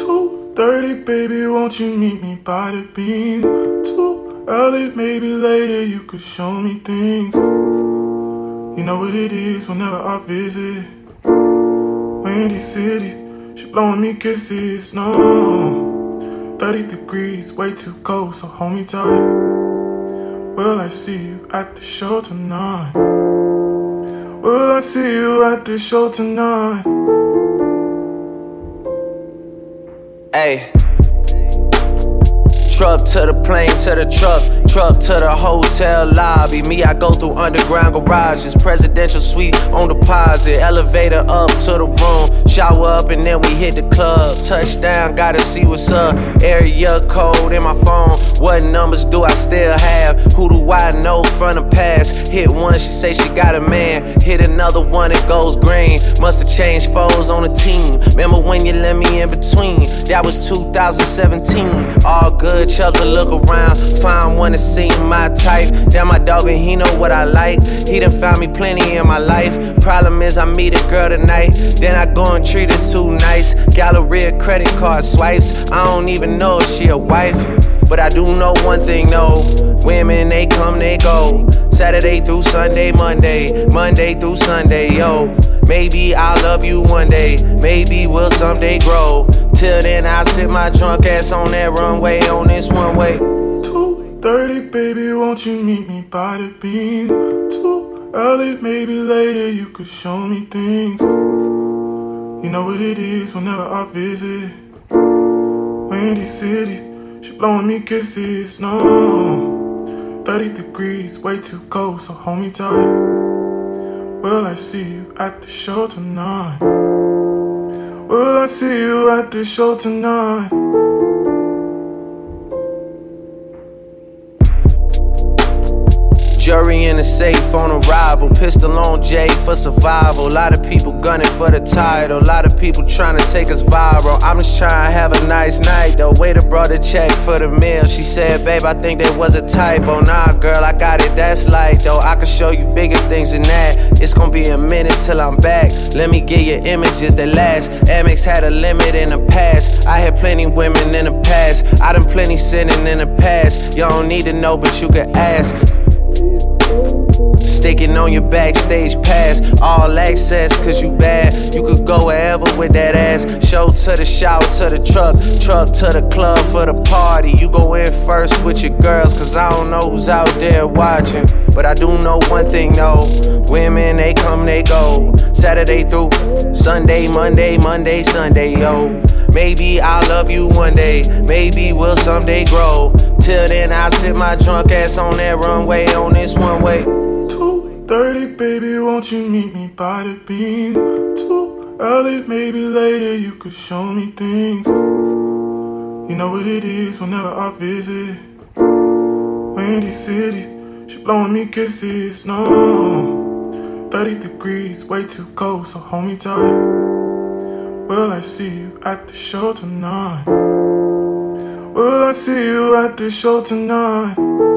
2.30, baby, won't you meet me by the Bean? Too early, maybe later, you could show me things. You know what it is whenever I visit. Windy City, she blowing me kisses, no. 30 degrees, way too cold, so hold me tight. Will I see you at the show tonight? Will I see you at the show tonight? Hey. Truck to the plane, to the truck, truck to the hotel lobby. Me, I go through underground garages, presidential suite on deposit, elevator up to the room, shower up and then we hit the club. Touchdown, gotta see what's up. Area code in my phone, what numbers do I? Do I know from the past? Hit one, she say she got a man. Hit another one, it goes green. Must have changed foes on the team. Remember when you let me in between? That was 2017. All good chubs look around, find one to seem my type. Damn, my dog and he know what I like. He done found me plenty in my life. Problem is, I meet a girl tonight, then I go and treat her too nice. Galleria credit card swipes. I don't even know if she a wife. But I do know one thing, no. Women, they come, they go. Saturday through Sunday, Monday, Monday through Sunday, yo. Maybe I'll love you one day, maybe we'll someday grow. Till then, I sit my drunk ass on that runway on this one way. 2.30, baby, won't you meet me by the Bean? Too early, maybe later, you could show me things. You know what it is whenever I visit. Windy City, she blowing me kisses, no. 30 degrees, way too cold, so hold me tight. Will I see you at the show tonight? Will I see you at the show tonight? Jury in the safe on arrival. Pistol on J for survival. A lot of people gunning for the title. A lot of people trying to take us viral. I'm just trying to have a nice night though. Waiter brought a check for the meal. She said, Babe, I think there was a typo. Nah, girl, I got it. That's light though. I can show you bigger things than that. It's gonna be a minute till I'm back. Let me get your images that last. Amex had a limit in the past. I had plenty women in the past. I done plenty sinning in the past. Y'all don't need to know, but you can ask. Sticking on your backstage pass, all access, cause you bad. You could go wherever with that ass. Show to the shower, to the truck, truck to the club for the party. You go in first with your girls, cause I don't know who's out there watching. But I do know one thing, though Women, they come, they go. Saturday through Sunday, Monday, Monday, Sunday, yo. Maybe I'll love you one day, maybe we'll someday grow. Till then, I sit my drunk ass on that runway on this one way. 2.30, baby, won't you meet me by the Bean? Too early, maybe later, you could show me things. You know what it is whenever I visit. Windy City, she blowing me kisses, no. 30 degrees, way too cold, so hold me tight. Will I see you at the show tonight? Will I see you at the show tonight?